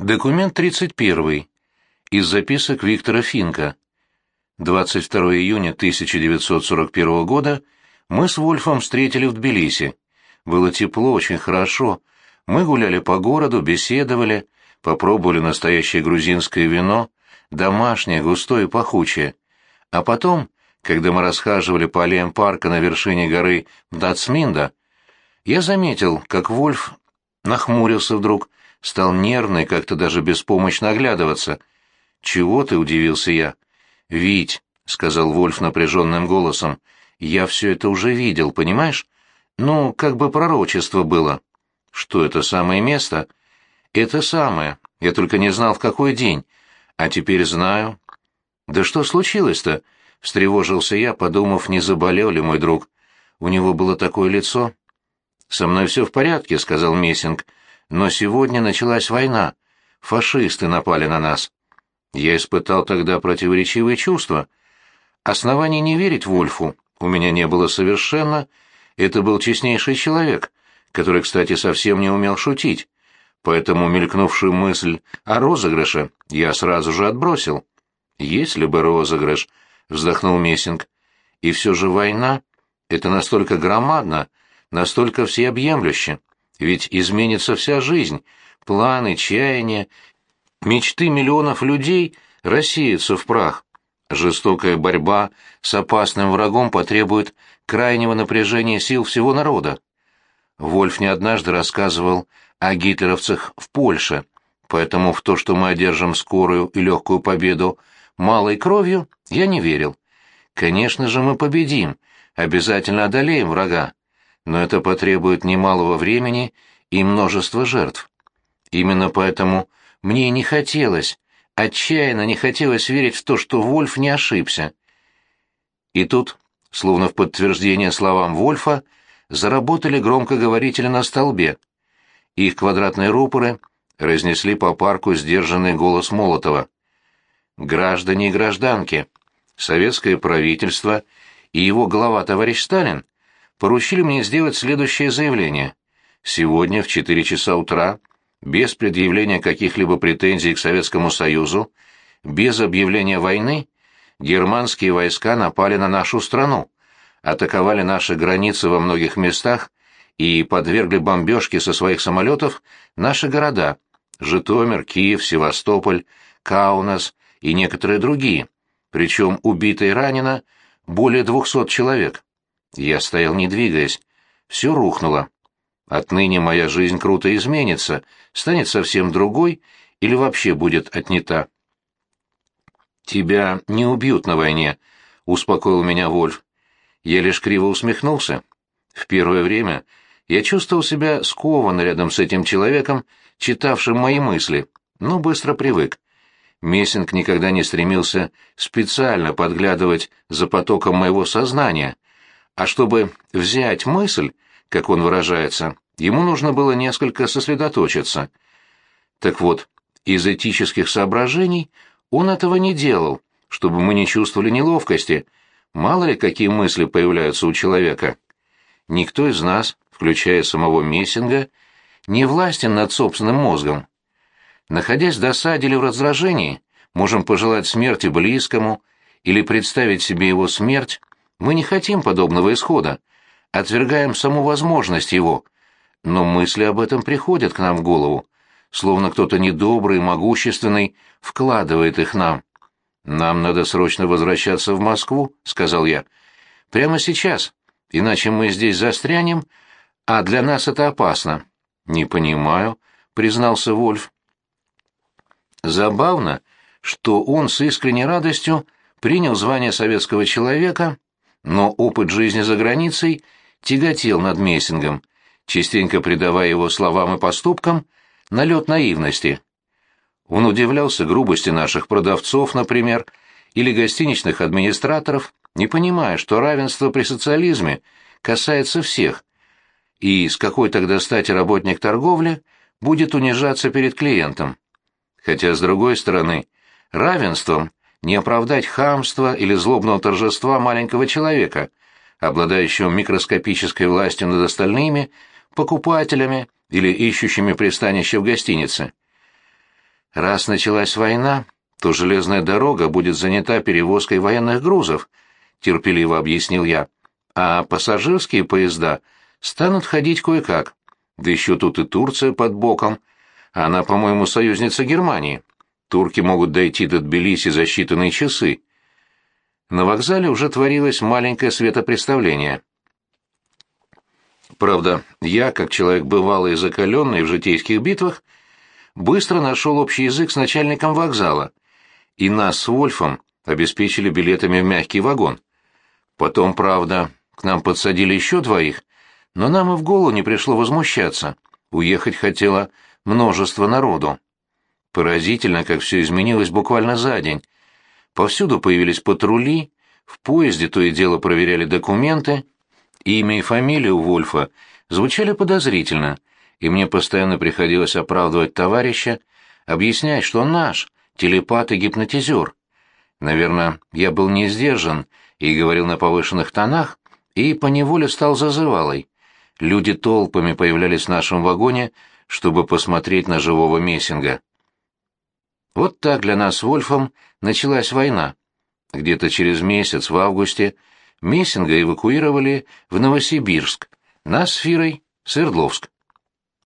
Документ 31. Из записок Виктора Финка. 22 июня 1941 года мы с Вольфом встретили в Тбилиси. Было тепло, очень хорошо. Мы гуляли по городу, беседовали, попробовали настоящее грузинское вино, домашнее, густое пахучее. А потом, когда мы расхаживали по аллеям парка на вершине горы Дацминда, я заметил, как Вольф нахмурился вдруг, стал нервный, как-то даже беспомощно оглядываться. «Чего ты?» — удивился я. «Вить», — сказал Вольф напряженным голосом, — «я все это уже видел, понимаешь? Ну, как бы пророчество было». «Что это самое место?» «Это самое. Я только не знал, в какой день. А теперь знаю». «Да что случилось-то?» — встревожился я, подумав, не заболел ли мой друг. У него было такое лицо. «Со мной все в порядке», — сказал Мессинг. Но сегодня началась война. Фашисты напали на нас. Я испытал тогда противоречивые чувства. Оснований не верить Вольфу у меня не было совершенно. Это был честнейший человек, который, кстати, совсем не умел шутить. Поэтому мелькнувшую мысль о розыгрыше я сразу же отбросил. «Если бы розыгрыш», — вздохнул Мессинг. «И все же война — это настолько громадно, настолько всеобъемлюще. Ведь изменится вся жизнь, планы, чаяния, мечты миллионов людей рассеются в прах. Жестокая борьба с опасным врагом потребует крайнего напряжения сил всего народа. Вольф не однажды рассказывал о гитлеровцах в Польше, поэтому в то, что мы одержим скорую и легкую победу малой кровью, я не верил. Конечно же, мы победим, обязательно одолеем врага но это потребует немалого времени и множества жертв. Именно поэтому мне не хотелось, отчаянно не хотелось верить в то, что Вольф не ошибся. И тут, словно в подтверждение словам Вольфа, заработали громкоговорители на столбе. Их квадратные рупоры разнесли по парку сдержанный голос Молотова. «Граждане и гражданки, советское правительство и его глава товарищ Сталин поручили мне сделать следующее заявление. Сегодня в 4 часа утра, без предъявления каких-либо претензий к Советскому Союзу, без объявления войны, германские войска напали на нашу страну, атаковали наши границы во многих местах и подвергли бомбежке со своих самолетов наши города – Житомир, Киев, Севастополь, Каунас и некоторые другие, причем убито и ранено более 200 человек. Я стоял не двигаясь. Все рухнуло. Отныне моя жизнь круто изменится, станет совсем другой или вообще будет отнята. «Тебя не убьют на войне», — успокоил меня Вольф. Я лишь криво усмехнулся. В первое время я чувствовал себя скованно рядом с этим человеком, читавшим мои мысли, но быстро привык. Мессинг никогда не стремился специально подглядывать за потоком моего сознания — а чтобы взять мысль, как он выражается, ему нужно было несколько сосредоточиться. Так вот, из этических соображений он этого не делал, чтобы мы не чувствовали неловкости. Мало ли, какие мысли появляются у человека. Никто из нас, включая самого Мессинга, не властен над собственным мозгом. Находясь в досаде или в раздражении, можем пожелать смерти близкому или представить себе его смерть, мы не хотим подобного исхода, отвергаем саму возможность его, но мысли об этом приходят к нам в голову, словно кто-то недобрый, могущественный вкладывает их нам. «Нам надо срочно возвращаться в Москву», — сказал я. «Прямо сейчас, иначе мы здесь застрянем, а для нас это опасно». «Не понимаю», — признался Вольф. Забавно, что он с искренней радостью принял звание советского человека но опыт жизни за границей тяготел над Мессингом, частенько придавая его словам и поступкам налет наивности. Он удивлялся грубости наших продавцов, например, или гостиничных администраторов, не понимая, что равенство при социализме касается всех, и с какой тогда стати работник торговли будет унижаться перед клиентом. Хотя, с другой стороны, равенством не оправдать хамства или злобного торжества маленького человека, обладающего микроскопической властью над остальными, покупателями или ищущими пристанище в гостинице. Раз началась война, то железная дорога будет занята перевозкой военных грузов, терпеливо объяснил я. А пассажирские поезда станут ходить кое-как. Да еще тут и Турция под боком. Она, по-моему, союзница Германии. Турки могут дойти до Тбилиси за считанные часы. На вокзале уже творилось маленькое светопреставление. Правда, я, как человек бывалый и закаленный в житейских битвах, быстро нашел общий язык с начальником вокзала, и нас с Вольфом обеспечили билетами в мягкий вагон. Потом, правда, к нам подсадили еще двоих, но нам и в голову не пришло возмущаться. Уехать хотело множество народу. Поразительно, как все изменилось буквально за день. Повсюду появились патрули, в поезде то и дело проверяли документы, имя и фамилия у Вольфа звучали подозрительно, и мне постоянно приходилось оправдывать товарища, объяснять, что он наш, телепат и гипнотизер. Наверное, я был не сдержан и говорил на повышенных тонах, и поневоле стал зазывалой. Люди толпами появлялись в нашем вагоне, чтобы посмотреть на живого Мессинга. Вот так для нас с Вольфом началась война. Где-то через месяц, в августе, Мессинга эвакуировали в Новосибирск, нас с Фирой — Свердловск.